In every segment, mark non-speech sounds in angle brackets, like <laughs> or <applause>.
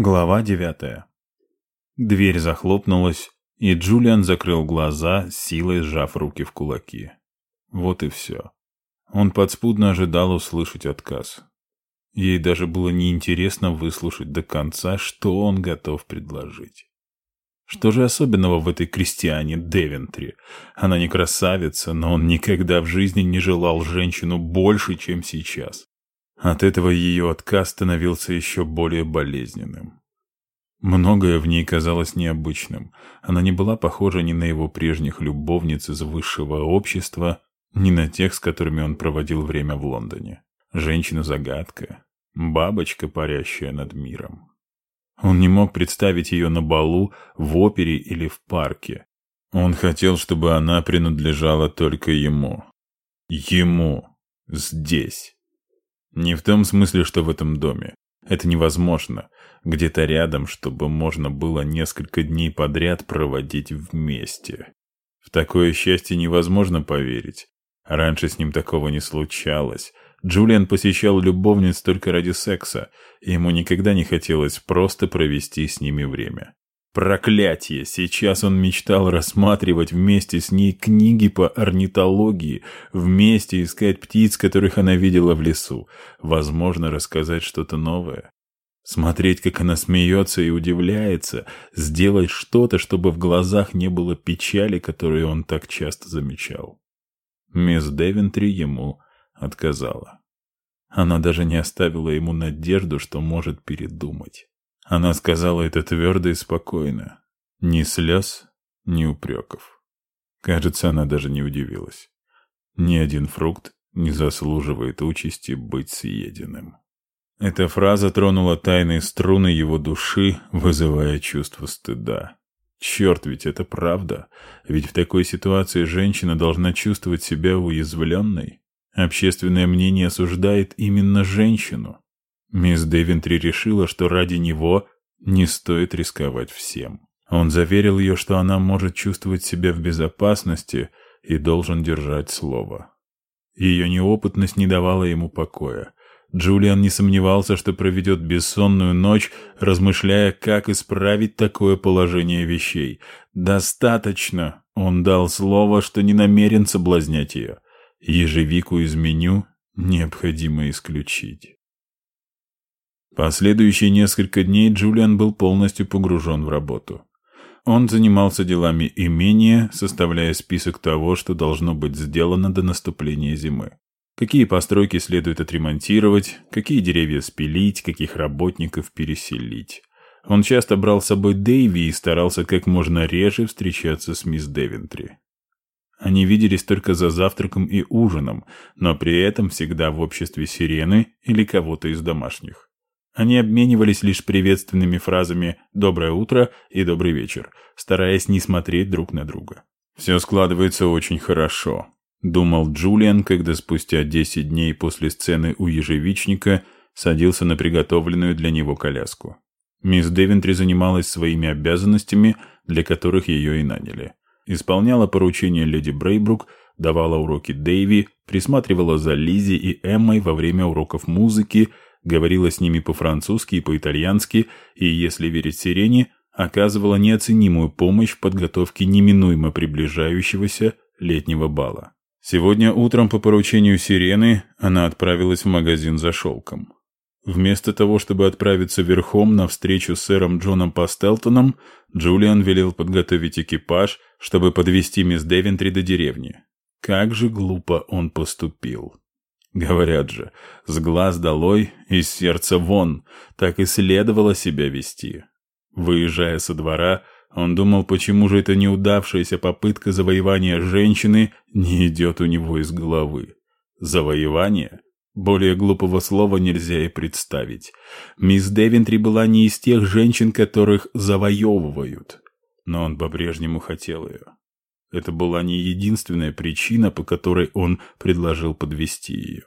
Глава девятая. Дверь захлопнулась, и Джулиан закрыл глаза, силой сжав руки в кулаки. Вот и все. Он подспудно ожидал услышать отказ. Ей даже было неинтересно выслушать до конца, что он готов предложить. Что же особенного в этой крестьяне Девентри? Она не красавица, но он никогда в жизни не желал женщину больше, чем сейчас. От этого ее отказ становился еще более болезненным. Многое в ней казалось необычным. Она не была похожа ни на его прежних любовниц из высшего общества, ни на тех, с которыми он проводил время в Лондоне. Женщина-загадка, бабочка, парящая над миром. Он не мог представить ее на балу, в опере или в парке. Он хотел, чтобы она принадлежала только ему. Ему. Здесь. Не в том смысле, что в этом доме. Это невозможно. Где-то рядом, чтобы можно было несколько дней подряд проводить вместе. В такое счастье невозможно поверить. Раньше с ним такого не случалось. Джулиан посещал любовниц только ради секса, и ему никогда не хотелось просто провести с ними время. Проклятие! Сейчас он мечтал рассматривать вместе с ней книги по орнитологии, вместе искать птиц, которых она видела в лесу, возможно, рассказать что-то новое. Смотреть, как она смеется и удивляется, сделать что-то, чтобы в глазах не было печали, которую он так часто замечал. Мисс Девентри ему отказала. Она даже не оставила ему надежду, что может передумать. Она сказала это твердо и спокойно. Ни слез, ни упреков. Кажется, она даже не удивилась. Ни один фрукт не заслуживает участи быть съеденным. Эта фраза тронула тайные струны его души, вызывая чувство стыда. Черт, ведь это правда. Ведь в такой ситуации женщина должна чувствовать себя уязвленной. Общественное мнение осуждает именно женщину. Мисс Девентри решила, что ради него не стоит рисковать всем. Он заверил ее, что она может чувствовать себя в безопасности и должен держать слово. Ее неопытность не давала ему покоя. Джулиан не сомневался, что проведет бессонную ночь, размышляя, как исправить такое положение вещей. Достаточно. Он дал слово, что не намерен соблазнять ее. Ежевику из меню необходимо исключить. Последующие несколько дней Джулиан был полностью погружен в работу. Он занимался делами имения, составляя список того, что должно быть сделано до наступления зимы. Какие постройки следует отремонтировать, какие деревья спилить, каких работников переселить. Он часто брал с собой Дэйви и старался как можно реже встречаться с мисс Девентри. Они виделись только за завтраком и ужином, но при этом всегда в обществе сирены или кого-то из домашних. Они обменивались лишь приветственными фразами «доброе утро» и «добрый вечер», стараясь не смотреть друг на друга. «Все складывается очень хорошо», — думал Джулиан, когда спустя 10 дней после сцены у ежевичника садился на приготовленную для него коляску. Мисс Девентри занималась своими обязанностями, для которых ее и наняли. Исполняла поручения леди Брейбрук, давала уроки Дэйви, присматривала за Лизи и Эммой во время уроков музыки — говорила с ними по-французски и по-итальянски и, если верить Сирене, оказывала неоценимую помощь в подготовке неминуемо приближающегося летнего бала. Сегодня утром по поручению Сирены она отправилась в магазин за шелком. Вместо того, чтобы отправиться верхом на встречу с сэром Джоном Пастелтоном, Джулиан велел подготовить экипаж, чтобы подвести мисс Девентри до деревни. Как же глупо он поступил. <laughs> Говорят же, с глаз долой, из сердца вон, так и следовало себя вести. Выезжая со двора, он думал, почему же эта неудавшаяся попытка завоевания женщины не идет у него из головы. Завоевание? Более глупого слова нельзя и представить. Мисс Девентри была не из тех женщин, которых завоевывают. Но он по-прежнему хотел ее. Это была не единственная причина, по которой он предложил подвести ее.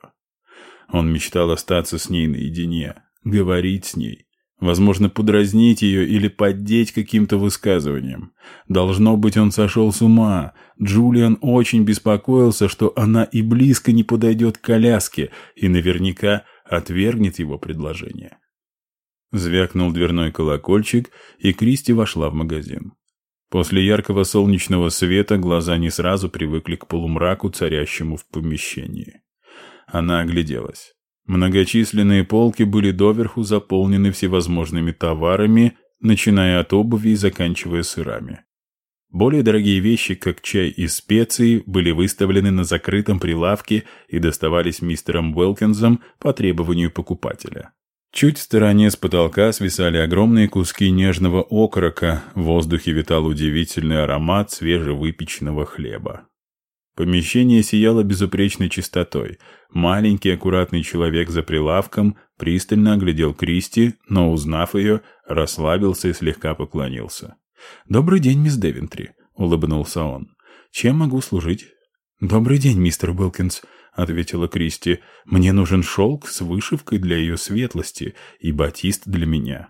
Он мечтал остаться с ней наедине, говорить с ней, возможно, подразнить ее или поддеть каким-то высказыванием. Должно быть, он сошел с ума. Джулиан очень беспокоился, что она и близко не подойдет к коляске и наверняка отвергнет его предложение. Звякнул дверной колокольчик, и Кристи вошла в магазин. После яркого солнечного света глаза не сразу привыкли к полумраку, царящему в помещении. Она огляделась. Многочисленные полки были доверху заполнены всевозможными товарами, начиная от обуви и заканчивая сырами. Более дорогие вещи, как чай и специи, были выставлены на закрытом прилавке и доставались мистером Уэлкинзом по требованию покупателя. Чуть в стороне с потолка свисали огромные куски нежного окорока, в воздухе витал удивительный аромат свежевыпеченного хлеба. Помещение сияло безупречной чистотой. Маленький аккуратный человек за прилавком пристально оглядел Кристи, но, узнав ее, расслабился и слегка поклонился. «Добрый день, мисс Девентри», — улыбнулся он. «Чем могу служить?» «Добрый день, мистер Уилкинс», — ответила Кристи. «Мне нужен шелк с вышивкой для ее светлости и батист для меня.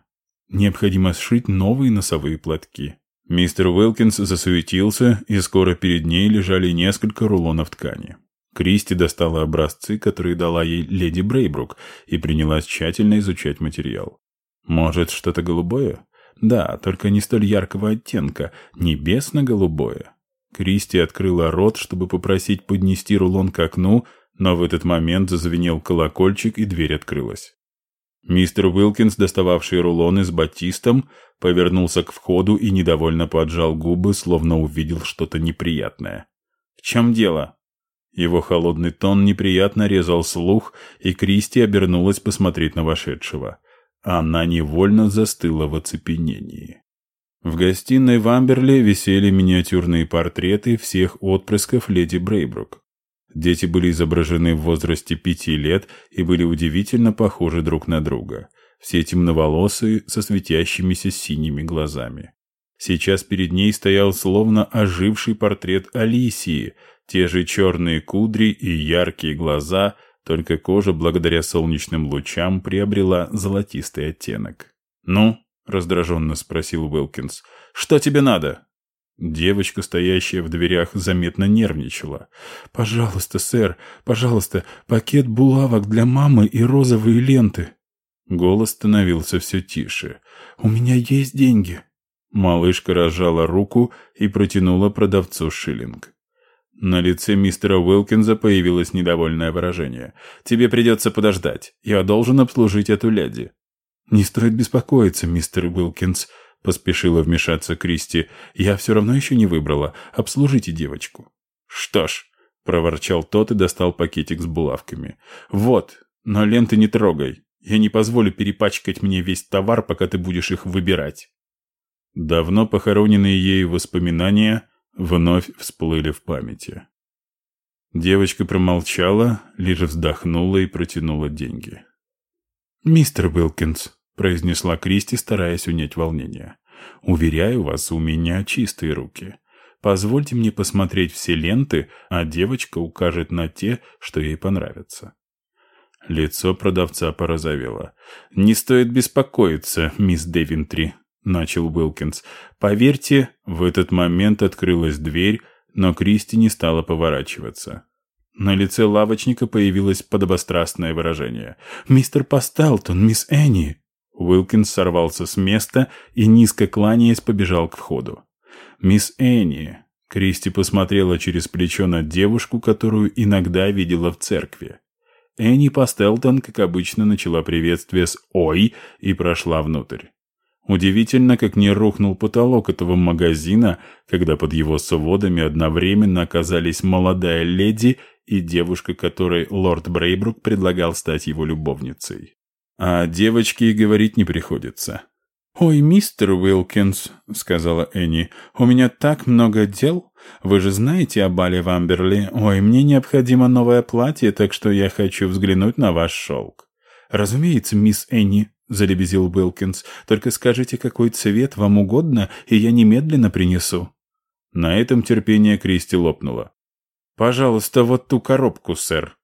Необходимо сшить новые носовые платки». Мистер Уилкинс засуетился, и скоро перед ней лежали несколько рулонов ткани. Кристи достала образцы, которые дала ей леди Брейбрук, и принялась тщательно изучать материал. «Может, что-то голубое?» «Да, только не столь яркого оттенка, небесно-голубое». Кристи открыла рот, чтобы попросить поднести рулон к окну, но в этот момент зазвенел колокольчик, и дверь открылась. Мистер Уилкинс, достававший рулоны с батистом, повернулся к входу и недовольно поджал губы, словно увидел что-то неприятное. «В чем дело?» Его холодный тон неприятно резал слух, и Кристи обернулась посмотреть на вошедшего. Она невольно застыла в оцепенении. В гостиной в Амберле висели миниатюрные портреты всех отпрысков леди Брейбрук. Дети были изображены в возрасте пяти лет и были удивительно похожи друг на друга. Все темноволосые, со светящимися синими глазами. Сейчас перед ней стоял словно оживший портрет Алисии, те же черные кудри и яркие глаза, только кожа благодаря солнечным лучам приобрела золотистый оттенок. «Ну?» — раздраженно спросил Уилкинс. «Что тебе надо?» Девочка, стоящая в дверях, заметно нервничала. «Пожалуйста, сэр, пожалуйста, пакет булавок для мамы и розовые ленты». Голос становился все тише. «У меня есть деньги». Малышка разжала руку и протянула продавцу шиллинг. На лице мистера Уилкинза появилось недовольное выражение. «Тебе придется подождать. Я должен обслужить эту леди». «Не стоит беспокоиться, мистер Уилкинс», — поспешила вмешаться Кристи. «Я все равно еще не выбрала. Обслужите девочку». «Что ж», — проворчал тот и достал пакетик с булавками. «Вот, но ленты не трогай. Я не позволю перепачкать мне весь товар, пока ты будешь их выбирать». Давно похороненные ею воспоминания вновь всплыли в памяти. Девочка промолчала, лишь вздохнула и протянула деньги. «Мистер Уилкинс», — произнесла Кристи, стараясь унять волнение. «Уверяю вас, у меня чистые руки. Позвольте мне посмотреть все ленты, а девочка укажет на те, что ей понравятся». Лицо продавца порозовело. «Не стоит беспокоиться, мисс Девинтри», — начал Уилкинс. «Поверьте, в этот момент открылась дверь, но Кристи не стала поворачиваться. На лице лавочника появилось подобострастное выражение. «Мистер Пастелтон, мисс Энни!» Уилкинс сорвался с места и, низко кланяясь, побежал к входу. «Мисс Энни!» Кристи посмотрела через плечо на девушку, которую иногда видела в церкви. Энни Пастелтон, как обычно, начала приветствие с «Ой» и прошла внутрь. Удивительно, как не рухнул потолок этого магазина, когда под его сводами одновременно оказались молодая леди и девушка, которой лорд Брейбрук предлагал стать его любовницей. А девочке и говорить не приходится. «Ой, мистер Уилкинс», — сказала Энни, — «у меня так много дел. Вы же знаете о бале в Амберли. Ой, мне необходимо новое платье, так что я хочу взглянуть на ваш шелк». «Разумеется, мисс Энни», — залебезил Уилкинс, — «только скажите, какой цвет вам угодно, и я немедленно принесу». На этом терпение Кристи лопнуло. «Пожалуйста, вот ту коробку, сэр».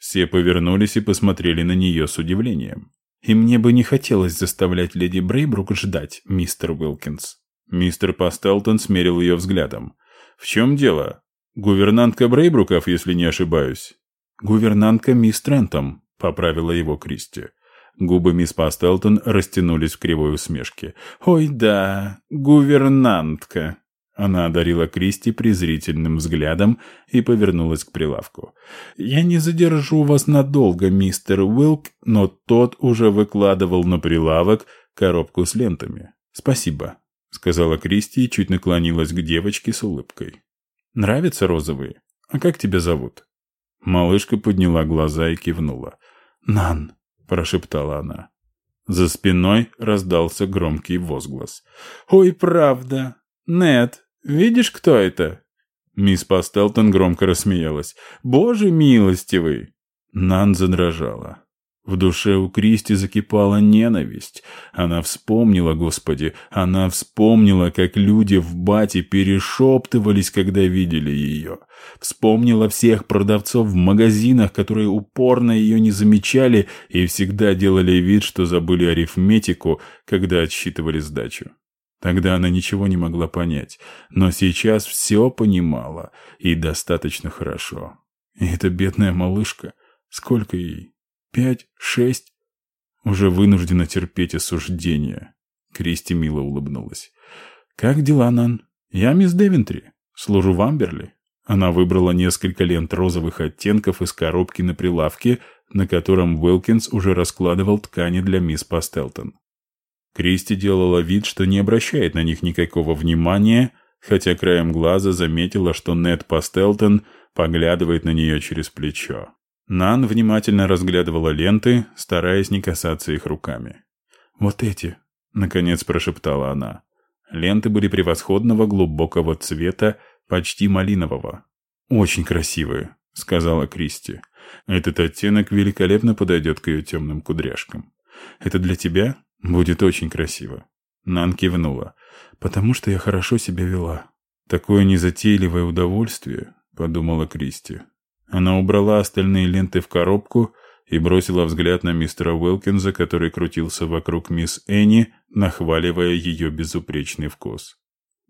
Все повернулись и посмотрели на нее с удивлением. «И мне бы не хотелось заставлять леди Брейбрук ждать, мистер Уилкинс». Мистер Пастелтон смерил ее взглядом. «В чем дело? Гувернантка Брейбруков, если не ошибаюсь?» «Гувернантка мисс Трентом», — поправила его Кристи. Губы мисс Пастелтон растянулись в кривой усмешке. «Ой да, гувернантка!» Она одарила Кристи презрительным взглядом и повернулась к прилавку. «Я не задержу вас надолго, мистер Уилк, но тот уже выкладывал на прилавок коробку с лентами. Спасибо», — сказала Кристи и чуть наклонилась к девочке с улыбкой. «Нравятся розовые? А как тебя зовут?» Малышка подняла глаза и кивнула. «Нан», — прошептала она. За спиной раздался громкий возглас. «Ой, правда! Нет, видишь, кто это?» Мисс Пастелтон громко рассмеялась. «Боже милостивый!» Нан задрожала. В душе у Кристи закипала ненависть. Она вспомнила, Господи, она вспомнила, как люди в бате перешептывались, когда видели ее. Вспомнила всех продавцов в магазинах, которые упорно ее не замечали и всегда делали вид, что забыли арифметику, когда отсчитывали сдачу. Тогда она ничего не могла понять, но сейчас все понимала, и достаточно хорошо. И эта бедная малышка, сколько ей? Пять? Шесть? Уже вынуждена терпеть осуждение. Кристи мило улыбнулась. «Как дела, Нан? Я мисс Девентри. Служу в Амберли». Она выбрала несколько лент розовых оттенков из коробки на прилавке, на котором Уилкинс уже раскладывал ткани для мисс Пастелтон. Кристи делала вид, что не обращает на них никакого внимания, хотя краем глаза заметила, что Нед Пастелтон поглядывает на нее через плечо. Нан внимательно разглядывала ленты, стараясь не касаться их руками. «Вот эти», — наконец прошептала она. Ленты были превосходного глубокого цвета, почти малинового. «Очень красивые», — сказала Кристи. «Этот оттенок великолепно подойдет к ее темным кудряшкам. Это для тебя будет очень красиво». Нан кивнула. «Потому что я хорошо себя вела». «Такое незатейливое удовольствие», — подумала Кристи. Она убрала остальные ленты в коробку и бросила взгляд на мистера Уилкинза, который крутился вокруг мисс Энни, нахваливая ее безупречный вкус.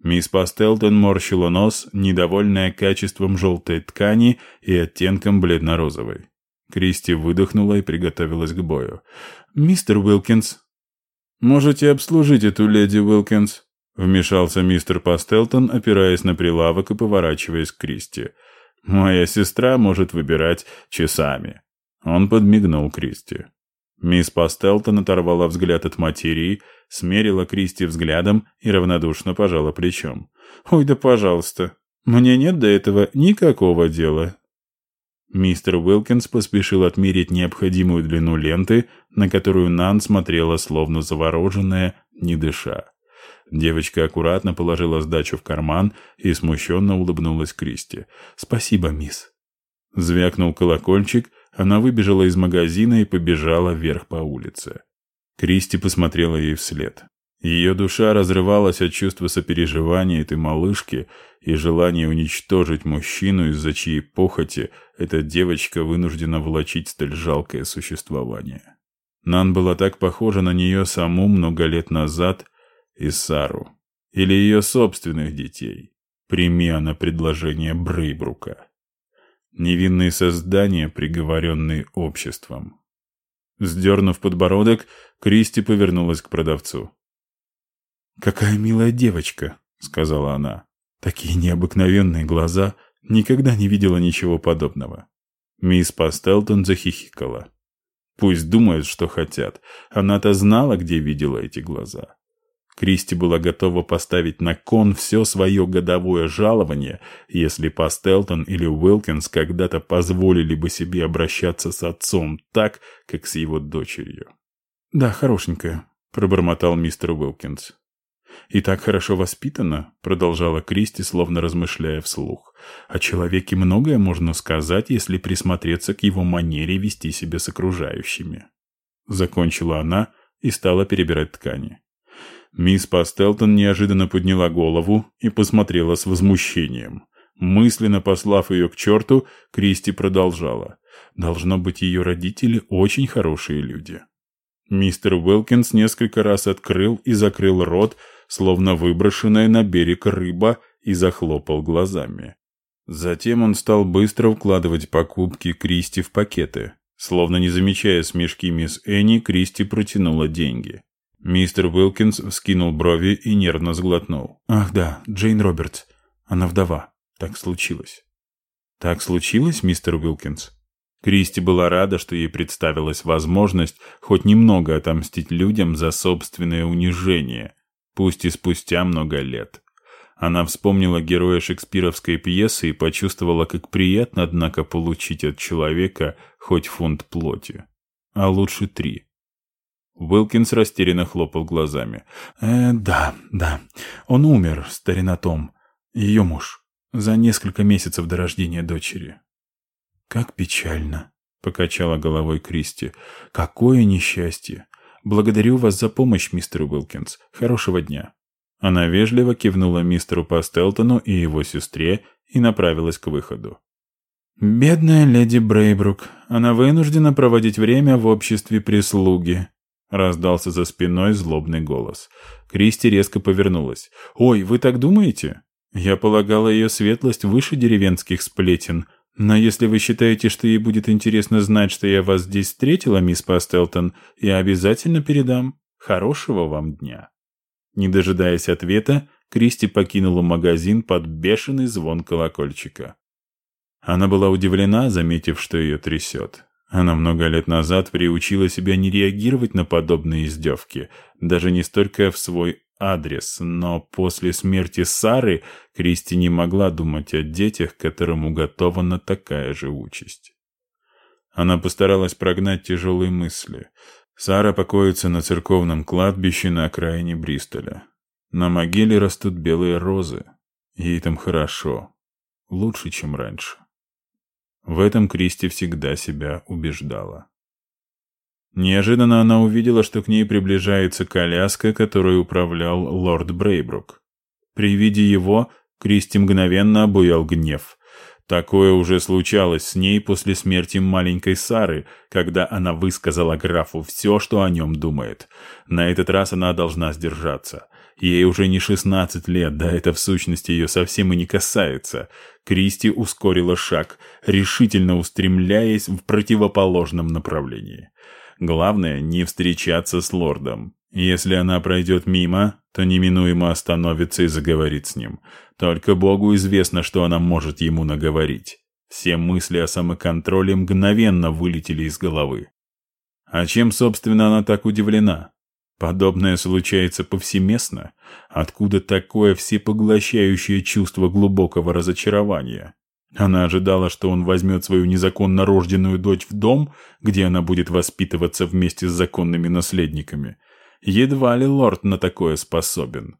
Мисс Пастелтон морщила нос, недовольная качеством желтой ткани и оттенком бледно-розовой. Кристи выдохнула и приготовилась к бою. «Мистер Уилкинс!» «Можете обслужить эту леди Уилкинс?» Вмешался мистер Пастелтон, опираясь на прилавок и поворачиваясь к Кристи. Моя сестра может выбирать часами». Он подмигнул Кристи. Мисс Пастелтон оторвала взгляд от материи, смерила Кристи взглядом и равнодушно пожала плечом. «Ой, да пожалуйста, мне нет до этого никакого дела». Мистер Уилкинс поспешил отмерить необходимую длину ленты, на которую Нан смотрела словно завороженная, не дыша. Девочка аккуратно положила сдачу в карман и смущенно улыбнулась Кристи. «Спасибо, мисс». Звякнул колокольчик, она выбежала из магазина и побежала вверх по улице. Кристи посмотрела ей вслед. Ее душа разрывалась от чувства сопереживания этой малышки и желания уничтожить мужчину, из-за чьей похоти эта девочка вынуждена влачить столь жалкое существование. Нан была так похожа на нее саму много лет назад, и Сару. Или ее собственных детей. Прими она предложение Брейбрука. Невинные создания, приговоренные обществом. Сдернув подбородок, Кристи повернулась к продавцу. «Какая милая девочка», — сказала она. «Такие необыкновенные глаза. Никогда не видела ничего подобного». Мисс Пастелтон захихикала. Пусть думают, что хотят. Она-то знала, где видела эти глаза. Кристи была готова поставить на кон все свое годовое жалование, если Пастелтон или Уилкинс когда-то позволили бы себе обращаться с отцом так, как с его дочерью. «Да, хорошенькая», — пробормотал мистер Уилкинс. «И так хорошо воспитана», — продолжала Кристи, словно размышляя вслух. «О человеке многое можно сказать, если присмотреться к его манере вести себя с окружающими». Закончила она и стала перебирать ткани. Мисс Пастелтон неожиданно подняла голову и посмотрела с возмущением. Мысленно послав ее к черту, Кристи продолжала. «Должно быть, ее родители очень хорошие люди». Мистер Уилкинс несколько раз открыл и закрыл рот, словно выброшенная на берег рыба, и захлопал глазами. Затем он стал быстро укладывать покупки Кристи в пакеты, Словно не замечая смешки мисс Энни, Кристи протянула деньги. Мистер Уилкинс вскинул брови и нервно сглотнул. «Ах да, Джейн Робертс. Она вдова. Так случилось». «Так случилось, мистер Уилкинс?» Кристи была рада, что ей представилась возможность хоть немного отомстить людям за собственное унижение, пусть и спустя много лет. Она вспомнила героя шекспировской пьесы и почувствовала, как приятно, однако, получить от человека хоть фунт плоти. А лучше три. Уилкинс растерянно хлопал глазами. «Э, да, да. Он умер, старина Том. Ее муж. За несколько месяцев до рождения дочери». «Как печально», — покачала головой Кристи. «Какое несчастье! Благодарю вас за помощь, мистер Уилкинс. Хорошего дня». Она вежливо кивнула мистеру Пастелтону и его сестре и направилась к выходу. «Бедная леди Брейбрук. Она вынуждена проводить время в обществе прислуги», — раздался за спиной злобный голос. Кристи резко повернулась. «Ой, вы так думаете? Я полагала, ее светлость выше деревенских сплетен. Но если вы считаете, что ей будет интересно знать, что я вас здесь встретила, мисс Пастелтон, я обязательно передам. Хорошего вам дня». Не дожидаясь ответа, Кристи покинула магазин под бешеный звон колокольчика. Она была удивлена, заметив, что ее трясет. Она много лет назад приучила себя не реагировать на подобные издевки, даже не столько в свой адрес, но после смерти Сары Кристи не могла думать о детях, которым уготована такая же участь. Она постаралась прогнать тяжелые мысли – Сара покоится на церковном кладбище на окраине Бристоля. На могиле растут белые розы. Ей там хорошо. Лучше, чем раньше. В этом Кристи всегда себя убеждала. Неожиданно она увидела, что к ней приближается коляска, которой управлял лорд Брейбрук. При виде его Кристи мгновенно обуял гнев. Такое уже случалось с ней после смерти маленькой Сары, когда она высказала графу все, что о нем думает. На этот раз она должна сдержаться. Ей уже не 16 лет, да это в сущности ее совсем и не касается. Кристи ускорила шаг, решительно устремляясь в противоположном направлении. Главное, не встречаться с лордом. Если она пройдет мимо, то неминуемо остановится и заговорит с ним. Только Богу известно, что она может ему наговорить. Все мысли о самоконтроле мгновенно вылетели из головы. А чем, собственно, она так удивлена? Подобное случается повсеместно. Откуда такое всепоглощающее чувство глубокого разочарования? Она ожидала, что он возьмет свою незаконно рожденную дочь в дом, где она будет воспитываться вместе с законными наследниками – Едва ли лорд на такое способен.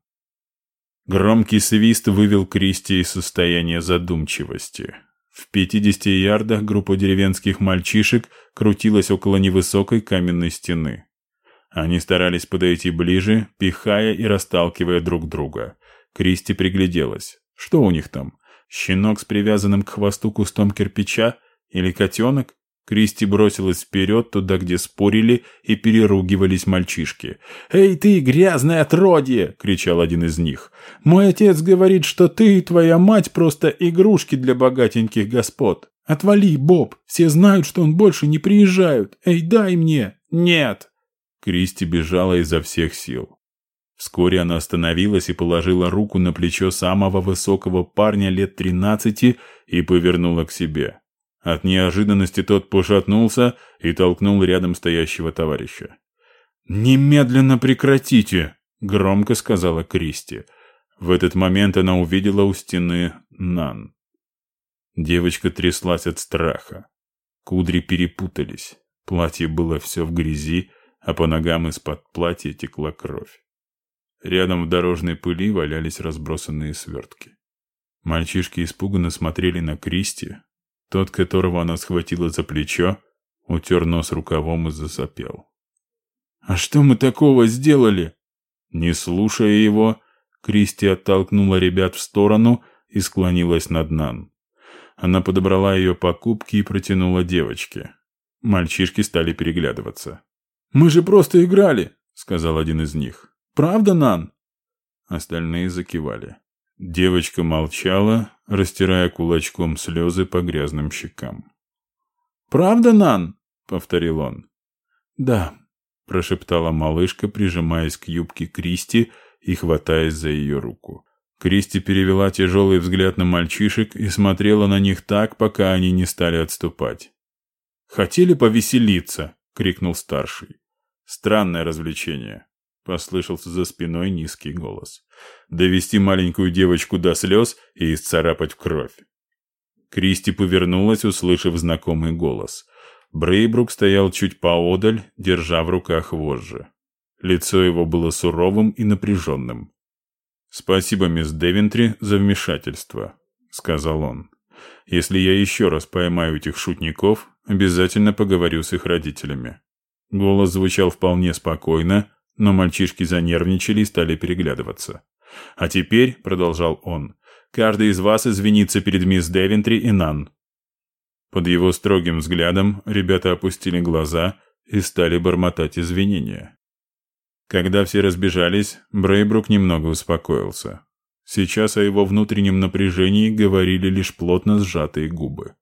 Громкий свист вывел Кристи из состояния задумчивости. В 50 ярдах группа деревенских мальчишек крутилась около невысокой каменной стены. Они старались подойти ближе, пихая и расталкивая друг друга. Кристи пригляделась. Что у них там? Щенок с привязанным к хвосту кустом кирпича? Или котенок? Кристи бросилась вперед, туда, где спорили и переругивались мальчишки. «Эй ты, грязное отродье!» — кричал один из них. «Мой отец говорит, что ты и твоя мать просто игрушки для богатеньких господ. Отвали, Боб, все знают, что он больше не приезжают. Эй, дай мне!» «Нет!» Кристи бежала изо всех сил. Вскоре она остановилась и положила руку на плечо самого высокого парня лет тринадцати и повернула к себе. От неожиданности тот пошатнулся и толкнул рядом стоящего товарища. «Немедленно прекратите!» — громко сказала Кристи. В этот момент она увидела у стены Нан. Девочка тряслась от страха. Кудри перепутались. Платье было все в грязи, а по ногам из-под платья текла кровь. Рядом в дорожной пыли валялись разбросанные свертки. Мальчишки испуганно смотрели на Кристи, тот, которого она схватила за плечо, утер нос рукавом и засопел. «А что мы такого сделали?» Не слушая его, Кристи оттолкнула ребят в сторону и склонилась над Нан. Она подобрала ее покупки и протянула девочке. Мальчишки стали переглядываться. «Мы же просто играли», — сказал один из них. «Правда, Нан?» Остальные закивали. Девочка молчала, растирая кулачком слезы по грязным щекам. «Правда, Нан?» — повторил он. «Да», — прошептала малышка, прижимаясь к юбке Кристи и хватаясь за ее руку. Кристи перевела тяжелый взгляд на мальчишек и смотрела на них так, пока они не стали отступать. «Хотели повеселиться?» — крикнул старший. «Странное развлечение», — послышался за спиной низкий голос. «Довести маленькую девочку до слез и исцарапать в кровь». Кристи повернулась, услышав знакомый голос. Брейбрук стоял чуть поодаль, держа в руках вожжи. Лицо его было суровым и напряженным. «Спасибо, мисс Девентри, за вмешательство», — сказал он. «Если я еще раз поймаю этих шутников, обязательно поговорю с их родителями». Голос звучал вполне спокойно, но мальчишки занервничали и стали переглядываться. «А теперь», — продолжал он, — «каждый из вас извинится перед мисс Девентри и Нан». Под его строгим взглядом ребята опустили глаза и стали бормотать извинения. Когда все разбежались, Брейбрук немного успокоился. Сейчас о его внутреннем напряжении говорили лишь плотно сжатые губы.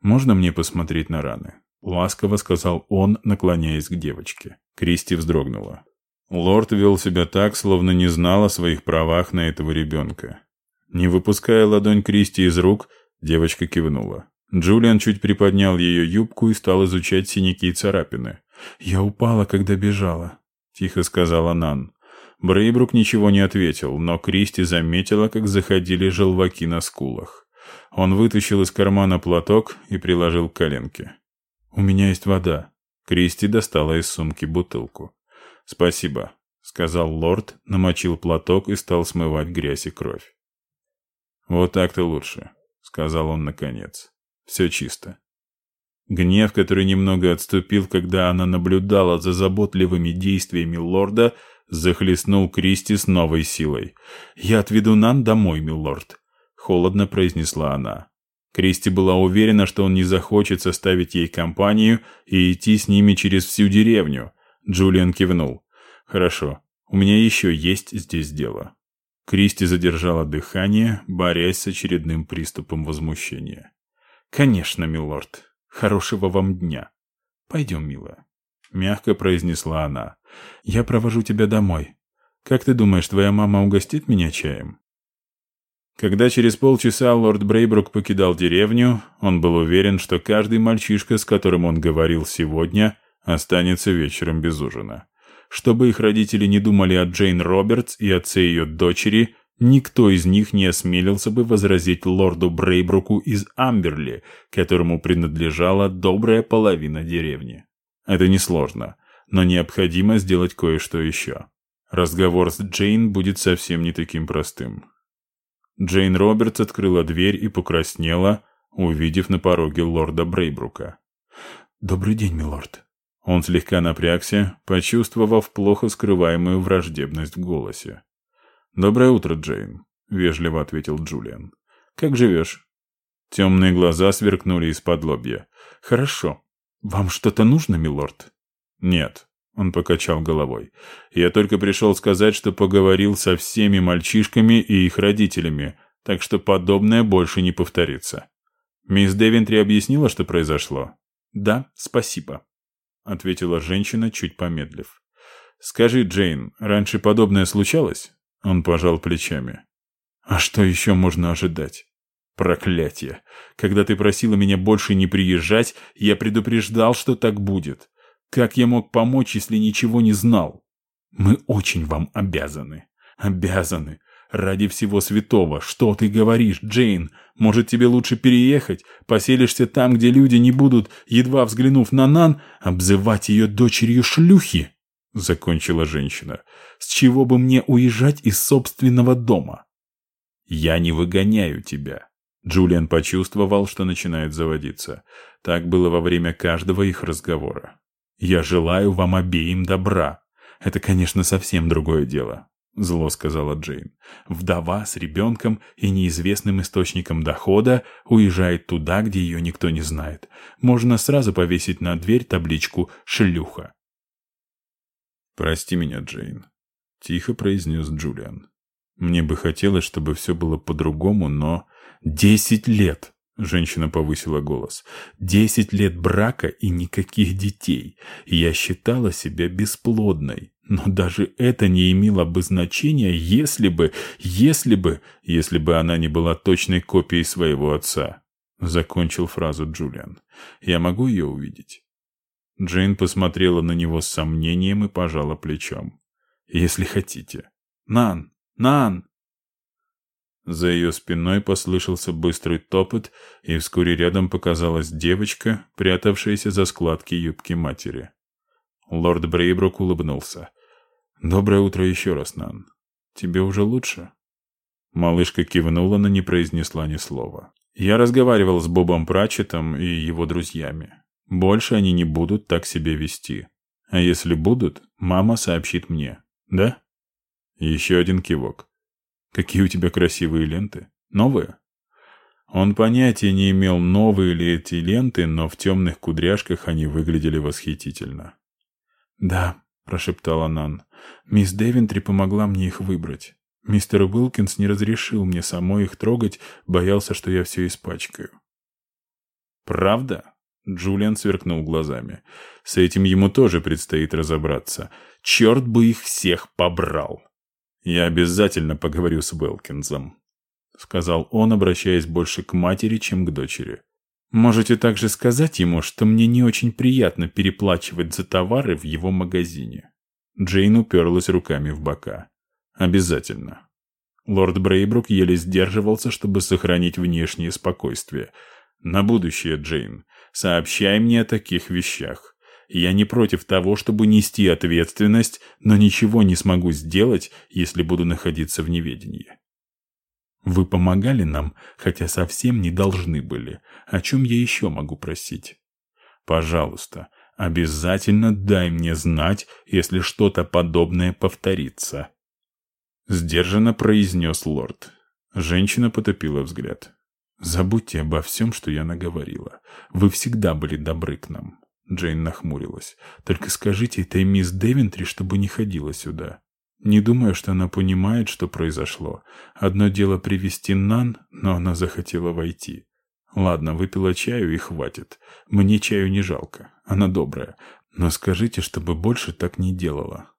«Можно мне посмотреть на раны?» — ласково сказал он, наклоняясь к девочке. Кристи вздрогнула. Лорд вел себя так, словно не знал о своих правах на этого ребенка. Не выпуская ладонь Кристи из рук, девочка кивнула. Джулиан чуть приподнял ее юбку и стал изучать синяки и царапины. «Я упала, когда бежала», — тихо сказала Нан. Брейбрук ничего не ответил, но Кристи заметила, как заходили желваки на скулах. Он вытащил из кармана платок и приложил к коленке. «У меня есть вода». Кристи достала из сумки бутылку. «Спасибо», — сказал лорд, намочил платок и стал смывать грязь и кровь. «Вот так-то лучше», — сказал он наконец. «Все чисто». Гнев, который немного отступил, когда она наблюдала за заботливыми действиями лорда, захлестнул Кристи с новой силой. «Я отведу Нан домой, милорд», — холодно произнесла она. Кристи была уверена, что он не захочет составить ей компанию и идти с ними через всю деревню. Джулиан кивнул. «Хорошо, у меня еще есть здесь дело». Кристи задержала дыхание, борясь с очередным приступом возмущения. «Конечно, милорд», Хорошего вам дня. Пойдем, милая. Мягко произнесла она. Я провожу тебя домой. Как ты думаешь, твоя мама угостит меня чаем? Когда через полчаса лорд Брейбрук покидал деревню, он был уверен, что каждый мальчишка, с которым он говорил сегодня, останется вечером без ужина. Чтобы их родители не думали о Джейн Робертс и отце ее дочери, Никто из них не осмелился бы возразить лорду Брейбруку из Амберли, которому принадлежала добрая половина деревни. Это несложно, но необходимо сделать кое-что еще. Разговор с Джейн будет совсем не таким простым. Джейн Робертс открыла дверь и покраснела, увидев на пороге лорда Брейбрука. «Добрый день, милорд». Он слегка напрягся, почувствовав плохо скрываемую враждебность в голосе. «Доброе утро, Джейн», — вежливо ответил Джулиан. «Как живешь?» Темные глаза сверкнули из-под лобья. «Хорошо. Вам что-то нужно, милорд?» «Нет», — он покачал головой. «Я только пришел сказать, что поговорил со всеми мальчишками и их родителями, так что подобное больше не повторится». «Мисс Девентри объяснила, что произошло?» «Да, спасибо», — ответила женщина, чуть помедлив. «Скажи, Джейн, раньше подобное случалось?» Он пожал плечами. «А что еще можно ожидать?» «Проклятие! Когда ты просила меня больше не приезжать, я предупреждал, что так будет. Как я мог помочь, если ничего не знал? Мы очень вам обязаны. Обязаны. Ради всего святого. Что ты говоришь, Джейн? Может, тебе лучше переехать? Поселишься там, где люди не будут, едва взглянув на Нан, обзывать ее дочерью шлюхи?» — закончила женщина. «С чего бы мне уезжать из собственного дома?» «Я не выгоняю тебя». Джулиан почувствовал, что начинает заводиться. Так было во время каждого их разговора. «Я желаю вам обеим добра. Это, конечно, совсем другое дело», — зло сказала Джейн. «Вдова с ребенком и неизвестным источником дохода уезжает туда, где ее никто не знает. Можно сразу повесить на дверь табличку «Шлюха». «Прости меня, Джейн», — тихо произнес Джулиан. «Мне бы хотелось, чтобы все было по-другому, но...» «Десять лет!» Женщина повысила голос. «Десять лет брака и никаких детей. Я считала себя бесплодной. Но даже это не имело бы значения, если бы, если бы, если бы она не была точной копией своего отца». Закончил фразу Джулиан. «Я могу ее увидеть?» Джейн посмотрела на него с сомнением и пожала плечом. «Если хотите». «Нан! Нан!» За ее спиной послышался быстрый топот, и вскоре рядом показалась девочка, прятавшаяся за складки юбки матери. Лорд Брейбрук улыбнулся. «Доброе утро еще раз, Нан. Тебе уже лучше?» Малышка кивнула, но не произнесла ни слова. «Я разговаривал с Бобом Пратчетом и его друзьями. Больше они не будут так себя вести. А если будут, мама сообщит мне. Да?» Еще один кивок. Какие у тебя красивые ленты. Новые? Он понятия не имел, новые ли эти ленты, но в темных кудряшках они выглядели восхитительно. «Да», — прошептала Нан, — «мисс Девентри помогла мне их выбрать. Мистер Уилкинс не разрешил мне самой их трогать, боялся, что я все испачкаю». «Правда?» — Джулиан сверкнул глазами. «С этим ему тоже предстоит разобраться. Черт бы их всех побрал!» «Я обязательно поговорю с Велкинзом», — сказал он, обращаясь больше к матери, чем к дочери. «Можете также сказать ему, что мне не очень приятно переплачивать за товары в его магазине». Джейн уперлась руками в бока. «Обязательно». Лорд Брейбрук еле сдерживался, чтобы сохранить внешнее спокойствие. «На будущее, Джейн, сообщай мне о таких вещах. Я не против того, чтобы нести ответственность, но ничего не смогу сделать, если буду находиться в неведении. Вы помогали нам, хотя совсем не должны были. О чем я еще могу просить? Пожалуйста, обязательно дай мне знать, если что-то подобное повторится. Сдержанно произнес лорд. Женщина потопила взгляд. Забудьте обо всем, что я наговорила. Вы всегда были добры к нам. Джейн нахмурилась. «Только скажите этой мисс Девентри, чтобы не ходила сюда. Не думаю, что она понимает, что произошло. Одно дело привести Нан, но она захотела войти. Ладно, выпила чаю и хватит. Мне чаю не жалко. Она добрая. Но скажите, чтобы больше так не делала.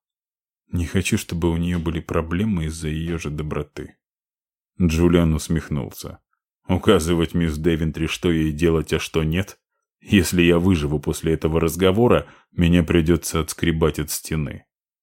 Не хочу, чтобы у нее были проблемы из-за ее же доброты». Джулиан усмехнулся. «Указывать мисс Девентри, что ей делать, а что нет?» Если я выживу после этого разговора, меня придется отскребать от стены.